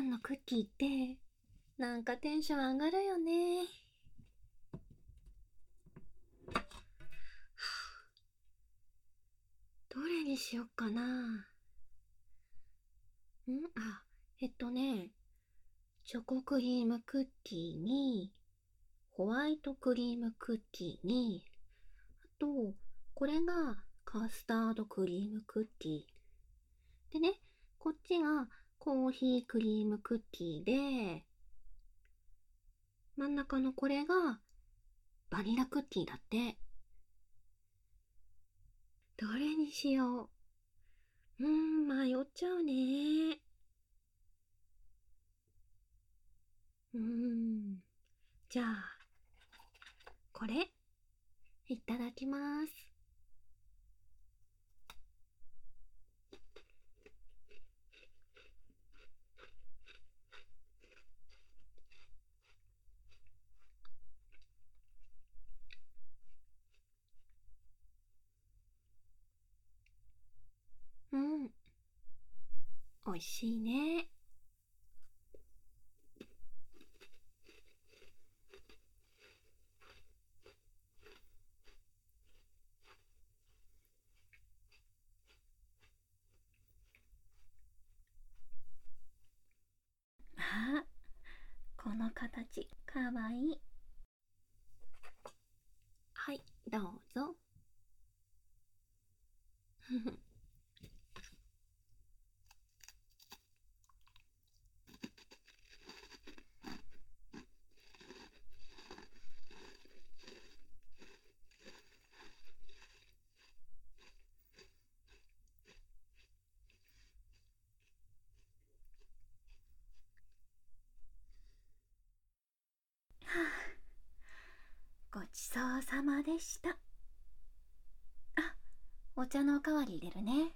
ンのクッキーって、なんかテンション上がるよね。どれにしよっかな。ん？あ、えっとね、チョコクリームクッキーに、ホワイトクリームクッキーに、あと、これがカスタードクリームクッキー。でね、こっちがコーヒークリームクッキーで、真ん中のこれがバニラクッキーだって。どれにしよう。うーん、迷っちゃうね。うん。じゃあ、これ、いただきます。うん。おいしいね。あ、この形かわいい。はい、どうぞ。ごちそうさまでした。あ、お茶のおかわり入れるね。